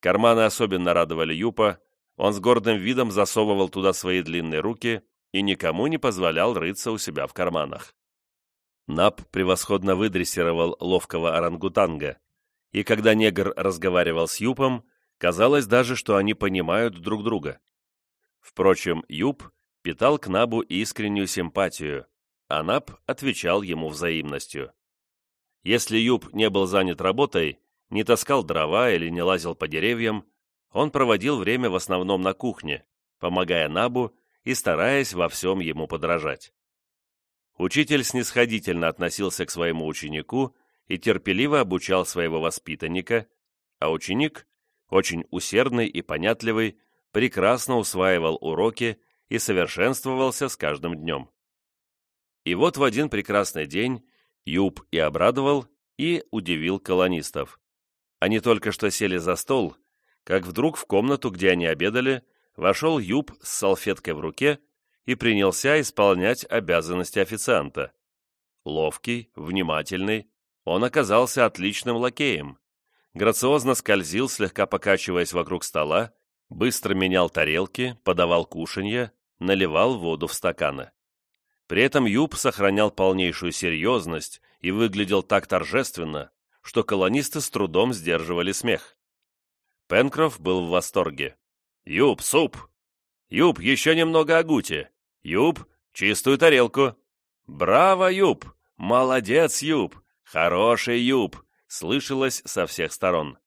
Карманы особенно радовали Юпа, он с гордым видом засовывал туда свои длинные руки и никому не позволял рыться у себя в карманах. Нап превосходно выдрессировал ловкого орангутанга, и когда негр разговаривал с Юпом, казалось даже, что они понимают друг друга. Впрочем, Юп питал к Набу искреннюю симпатию, а Наб отвечал ему взаимностью. Если Юп не был занят работой, не таскал дрова или не лазил по деревьям, он проводил время в основном на кухне, помогая Набу и стараясь во всем ему подражать. Учитель снисходительно относился к своему ученику и терпеливо обучал своего воспитанника, а ученик, очень усердный и понятливый, прекрасно усваивал уроки и совершенствовался с каждым днем. И вот в один прекрасный день Юб и обрадовал, и удивил колонистов. Они только что сели за стол, как вдруг в комнату, где они обедали, вошел Юб с салфеткой в руке и принялся исполнять обязанности официанта. Ловкий, внимательный, он оказался отличным лакеем. Грациозно скользил, слегка покачиваясь вокруг стола, быстро менял тарелки, подавал кушанья, наливал воду в стаканы. При этом Юб сохранял полнейшую серьезность и выглядел так торжественно, что колонисты с трудом сдерживали смех. Пенкроф был в восторге. «Юб, суп! Юб, еще немного агути! Юб, чистую тарелку! Браво, Юб! Молодец, Юб! Хороший Юб!» слышалось со всех сторон.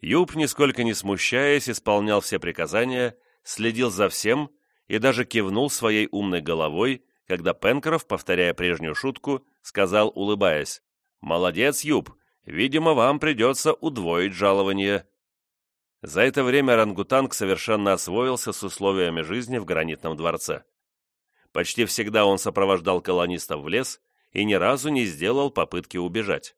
Юб, нисколько не смущаясь, исполнял все приказания, следил за всем и даже кивнул своей умной головой, когда Пенкроф, повторяя прежнюю шутку, сказал, улыбаясь, «Молодец, Юб, видимо, вам придется удвоить жалование». За это время рангутанг совершенно освоился с условиями жизни в гранитном дворце. Почти всегда он сопровождал колонистов в лес и ни разу не сделал попытки убежать.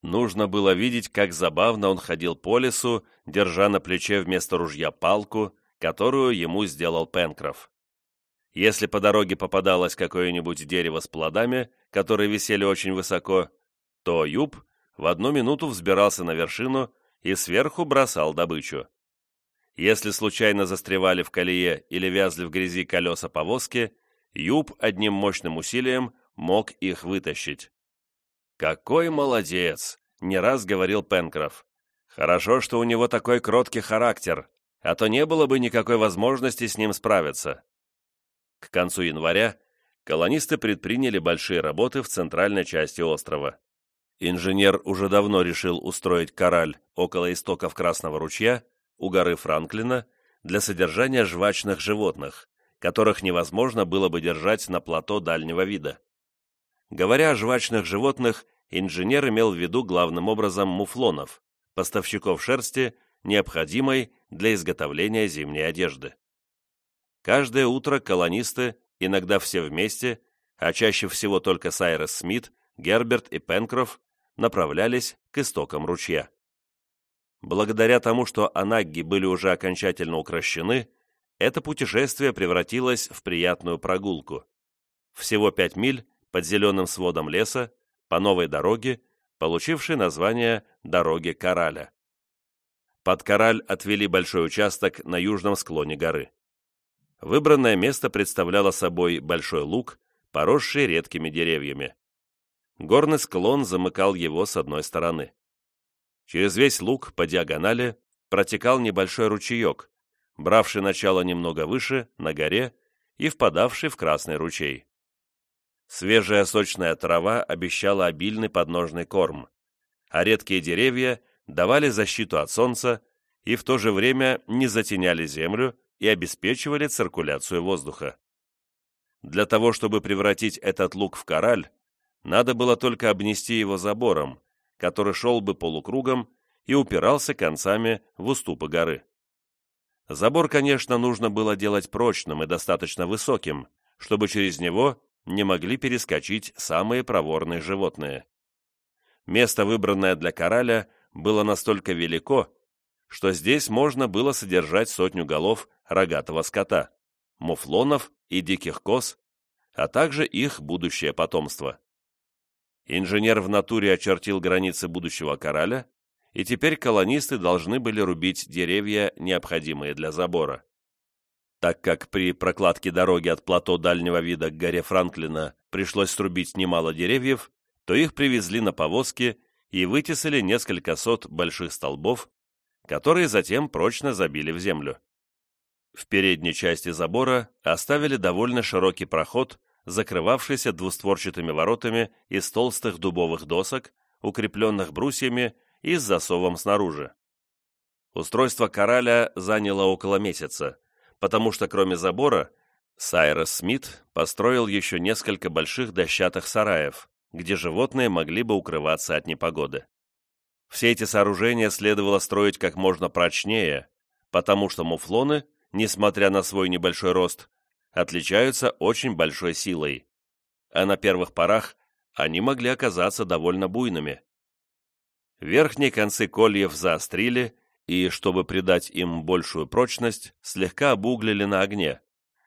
Нужно было видеть, как забавно он ходил по лесу, держа на плече вместо ружья палку, которую ему сделал Пенкроф. Если по дороге попадалось какое-нибудь дерево с плодами, которые висели очень высоко, то Юб в одну минуту взбирался на вершину и сверху бросал добычу. Если случайно застревали в колее или вязли в грязи колеса повозки, Юб одним мощным усилием мог их вытащить. «Какой молодец!» — не раз говорил Пенкроф. «Хорошо, что у него такой кроткий характер, а то не было бы никакой возможности с ним справиться. К концу января колонисты предприняли большие работы в центральной части острова. Инженер уже давно решил устроить кораль около истоков Красного ручья, у горы Франклина, для содержания жвачных животных, которых невозможно было бы держать на плато дальнего вида. Говоря о жвачных животных, инженер имел в виду главным образом муфлонов, поставщиков шерсти, необходимой для изготовления зимней одежды. Каждое утро колонисты, иногда все вместе, а чаще всего только Сайрес Смит, Герберт и Пенкроф, направлялись к истокам ручья. Благодаря тому, что анагги были уже окончательно укращены, это путешествие превратилось в приятную прогулку. Всего пять миль под зеленым сводом леса, по новой дороге, получившей название «Дороги Кораля». Под Кораль отвели большой участок на южном склоне горы. Выбранное место представляло собой большой луг, поросший редкими деревьями. Горный склон замыкал его с одной стороны. Через весь луг по диагонали протекал небольшой ручеек, бравший начало немного выше, на горе, и впадавший в Красный ручей. Свежая сочная трава обещала обильный подножный корм, а редкие деревья давали защиту от солнца и в то же время не затеняли землю, и обеспечивали циркуляцию воздуха. Для того, чтобы превратить этот луг в кораль, надо было только обнести его забором, который шел бы полукругом и упирался концами в уступы горы. Забор, конечно, нужно было делать прочным и достаточно высоким, чтобы через него не могли перескочить самые проворные животные. Место, выбранное для кораля, было настолько велико, что здесь можно было содержать сотню голов рогатого скота, муфлонов и диких коз, а также их будущее потомство. Инженер в натуре очертил границы будущего кораля, и теперь колонисты должны были рубить деревья, необходимые для забора. Так как при прокладке дороги от плато дальнего вида к горе Франклина пришлось срубить немало деревьев, то их привезли на повозке и вытесали несколько сот больших столбов, которые затем прочно забили в землю. В передней части забора оставили довольно широкий проход, закрывавшийся двустворчатыми воротами из толстых дубовых досок, укрепленных брусьями и с засовом снаружи. Устройство кораля заняло около месяца, потому что кроме забора Сайрос Смит построил еще несколько больших дощатых сараев, где животные могли бы укрываться от непогоды. Все эти сооружения следовало строить как можно прочнее, потому что муфлоны, несмотря на свой небольшой рост, отличаются очень большой силой, а на первых порах они могли оказаться довольно буйными. Верхние концы кольев заострили и, чтобы придать им большую прочность, слегка обуглили на огне,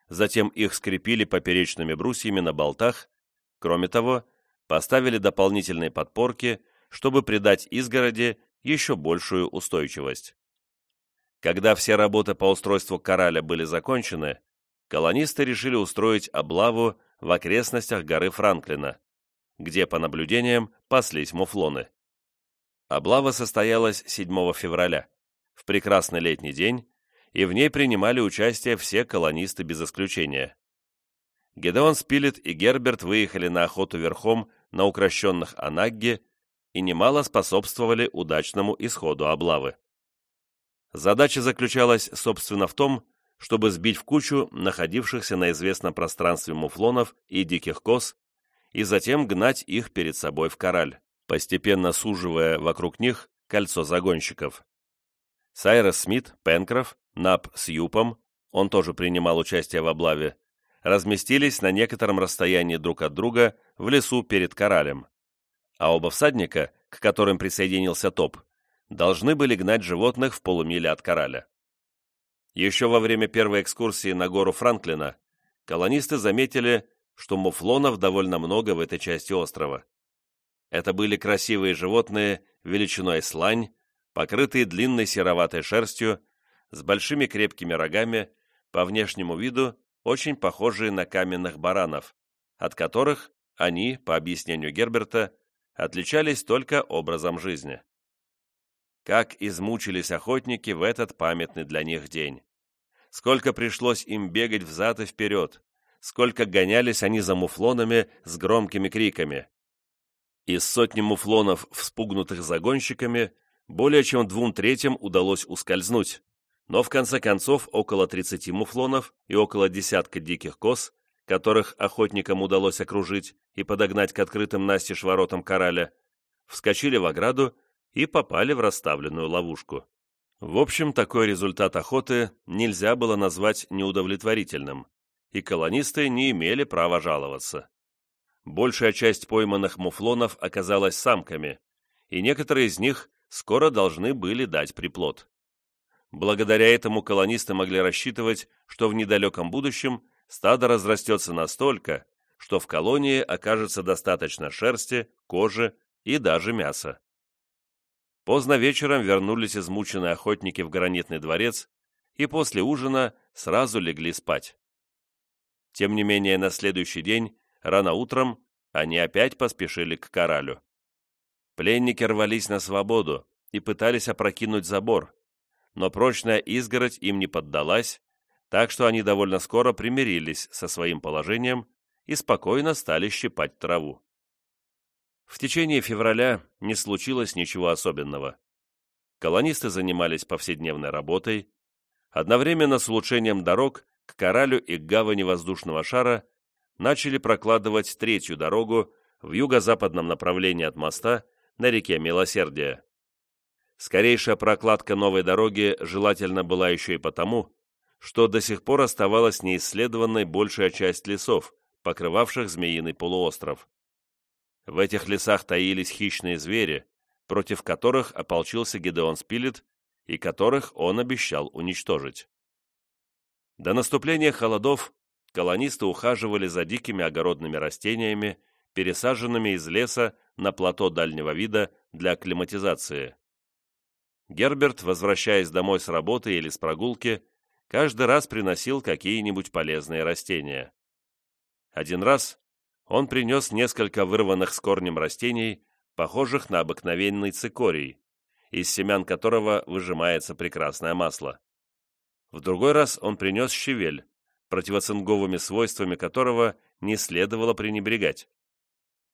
затем их скрепили поперечными брусьями на болтах, кроме того, поставили дополнительные подпорки, чтобы придать изгороди еще большую устойчивость. Когда все работы по устройству кораля были закончены, колонисты решили устроить облаву в окрестностях горы Франклина, где, по наблюдениям, паслись муфлоны. Облава состоялась 7 февраля, в прекрасный летний день, и в ней принимали участие все колонисты без исключения. Гедеон Спилет и Герберт выехали на охоту верхом на укращенных Анагге и немало способствовали удачному исходу облавы. Задача заключалась, собственно, в том, чтобы сбить в кучу находившихся на известном пространстве муфлонов и диких коз и затем гнать их перед собой в кораль, постепенно суживая вокруг них кольцо загонщиков. Сайрес Смит, Пенкроф, Нап с Юпом, он тоже принимал участие в облаве, разместились на некотором расстоянии друг от друга в лесу перед коралем, а оба всадника, к которым присоединился Топ, должны были гнать животных в полумиле от кораля. Еще во время первой экскурсии на гору Франклина колонисты заметили, что муфлонов довольно много в этой части острова. Это были красивые животные величиной слань, покрытые длинной сероватой шерстью, с большими крепкими рогами, по внешнему виду очень похожие на каменных баранов, от которых они, по объяснению Герберта, отличались только образом жизни. Как измучились охотники в этот памятный для них день сколько пришлось им бегать взад и вперед, сколько гонялись они за муфлонами с громкими криками. Из сотни муфлонов, вспугнутых загонщиками, более чем двум третьим удалось ускользнуть, но в конце концов около 30 муфлонов и около десятка диких коз, которых охотникам удалось окружить и подогнать к открытым настежь воротам кораля, вскочили в ограду и попали в расставленную ловушку. В общем, такой результат охоты нельзя было назвать неудовлетворительным, и колонисты не имели права жаловаться. Большая часть пойманных муфлонов оказалась самками, и некоторые из них скоро должны были дать приплод. Благодаря этому колонисты могли рассчитывать, что в недалеком будущем стадо разрастется настолько, что в колонии окажется достаточно шерсти, кожи и даже мяса. Поздно вечером вернулись измученные охотники в гранитный дворец и после ужина сразу легли спать. Тем не менее, на следующий день, рано утром, они опять поспешили к коралю. Пленники рвались на свободу и пытались опрокинуть забор, но прочная изгородь им не поддалась, так что они довольно скоро примирились со своим положением и спокойно стали щипать траву. В течение февраля не случилось ничего особенного. Колонисты занимались повседневной работой, одновременно с улучшением дорог к Коралю и к гавани воздушного шара начали прокладывать третью дорогу в юго-западном направлении от моста на реке Милосердия. Скорейшая прокладка новой дороги желательно была еще и потому, что до сих пор оставалась неисследованной большая часть лесов, покрывавших Змеиный полуостров. В этих лесах таились хищные звери, против которых ополчился Гедеон Спилет и которых он обещал уничтожить. До наступления холодов колонисты ухаживали за дикими огородными растениями, пересаженными из леса на плато дальнего вида для акклиматизации. Герберт, возвращаясь домой с работы или с прогулки, каждый раз приносил какие-нибудь полезные растения. Один раз он принес несколько вырванных с корнем растений, похожих на обыкновенный цикорий, из семян которого выжимается прекрасное масло. В другой раз он принес щавель, противоцинговыми свойствами которого не следовало пренебрегать.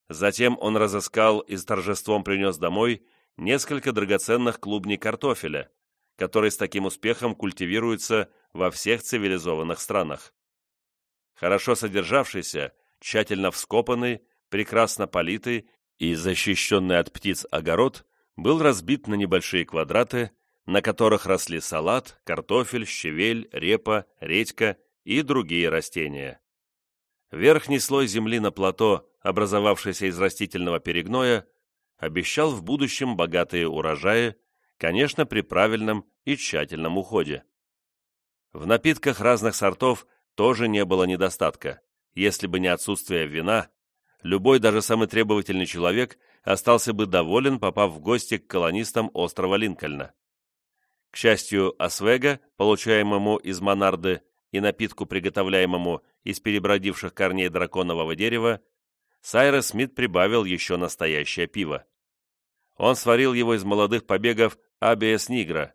Затем он разыскал и с торжеством принес домой несколько драгоценных клубней картофеля, который с таким успехом культивируется во всех цивилизованных странах. Хорошо содержавшийся, тщательно вскопанный, прекрасно политый и защищенный от птиц огород был разбит на небольшие квадраты, на которых росли салат, картофель, щавель, репа, редька и другие растения. Верхний слой земли на плато, образовавшийся из растительного перегноя, обещал в будущем богатые урожаи, конечно, при правильном и тщательном уходе. В напитках разных сортов тоже не было недостатка. Если бы не отсутствие вина, любой, даже самый требовательный человек, остался бы доволен, попав в гости к колонистам острова Линкольна. К счастью, освега, получаемому из монарды, и напитку, приготовляемому из перебродивших корней драконового дерева, Сайрес Смит прибавил еще настоящее пиво. Он сварил его из молодых побегов абиес нигра,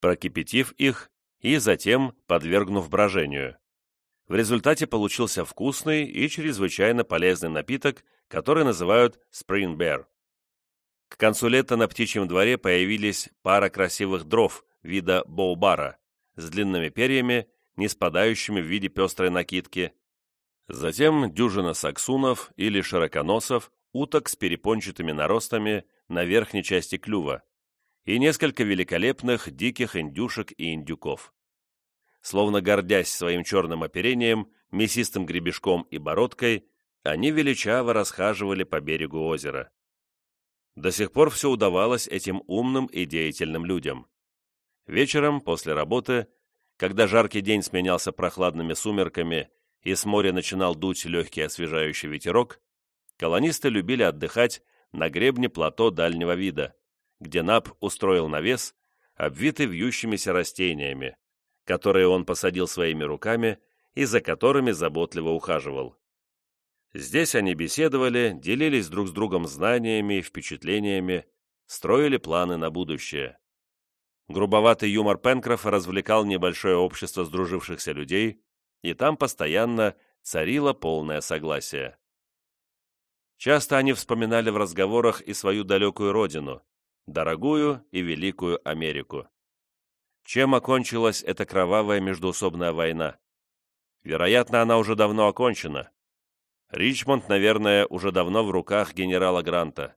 прокипятив их и затем подвергнув брожению. В результате получился вкусный и чрезвычайно полезный напиток, который называют Spring Bear. К концу лета на птичьем дворе появились пара красивых дров вида боубара с длинными перьями, не спадающими в виде пестрой накидки. Затем дюжина саксунов или широконосов, уток с перепончатыми наростами на верхней части клюва и несколько великолепных диких индюшек и индюков. Словно гордясь своим черным оперением, мясистым гребешком и бородкой, они величаво расхаживали по берегу озера. До сих пор все удавалось этим умным и деятельным людям. Вечером, после работы, когда жаркий день сменялся прохладными сумерками и с моря начинал дуть легкий освежающий ветерок, колонисты любили отдыхать на гребне плато дальнего вида, где Нап устроил навес, обвитый вьющимися растениями, которые он посадил своими руками и за которыми заботливо ухаживал. Здесь они беседовали, делились друг с другом знаниями и впечатлениями, строили планы на будущее. Грубоватый юмор Пенкрофа развлекал небольшое общество сдружившихся людей, и там постоянно царило полное согласие. Часто они вспоминали в разговорах и свою далекую родину, дорогую и великую Америку. Чем окончилась эта кровавая междуусобная война? Вероятно, она уже давно окончена. Ричмонд, наверное, уже давно в руках генерала Гранта.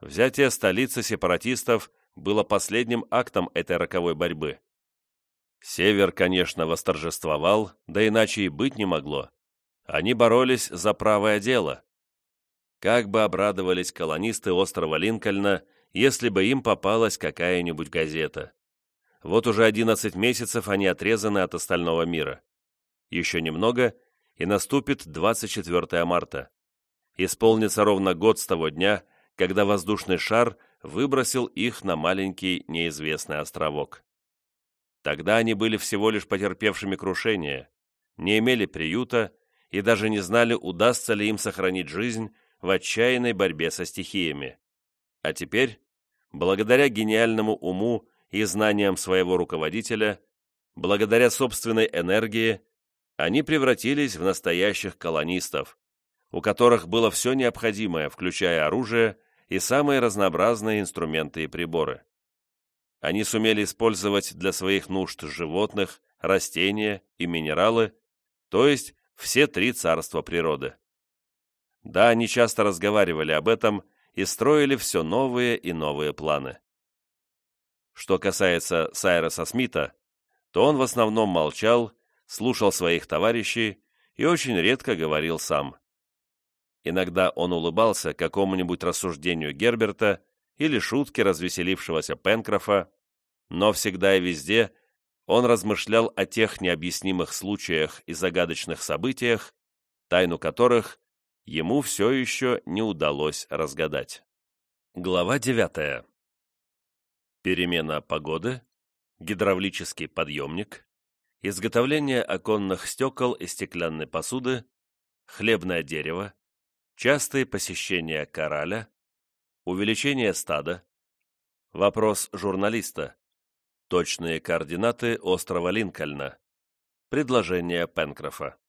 Взятие столицы сепаратистов было последним актом этой роковой борьбы. Север, конечно, восторжествовал, да иначе и быть не могло. Они боролись за правое дело. Как бы обрадовались колонисты острова Линкольна, если бы им попалась какая-нибудь газета. Вот уже 11 месяцев они отрезаны от остального мира. Еще немного, и наступит 24 марта. Исполнится ровно год с того дня, когда воздушный шар выбросил их на маленький неизвестный островок. Тогда они были всего лишь потерпевшими крушение, не имели приюта и даже не знали, удастся ли им сохранить жизнь в отчаянной борьбе со стихиями. А теперь, благодаря гениальному уму и знаниям своего руководителя, благодаря собственной энергии, они превратились в настоящих колонистов, у которых было все необходимое, включая оружие и самые разнообразные инструменты и приборы. Они сумели использовать для своих нужд животных, растения и минералы, то есть все три царства природы. Да, они часто разговаривали об этом и строили все новые и новые планы. Что касается Сайроса Смита, то он в основном молчал, слушал своих товарищей и очень редко говорил сам. Иногда он улыбался какому-нибудь рассуждению Герберта или шутке развеселившегося Пенкрофа, но всегда и везде он размышлял о тех необъяснимых случаях и загадочных событиях, тайну которых ему все еще не удалось разгадать. Глава 9. Перемена погоды, гидравлический подъемник, изготовление оконных стекол и стеклянной посуды, хлебное дерево, частые посещения кораля, увеличение стада, вопрос журналиста, точные координаты острова Линкольна, предложение Пенкрофа.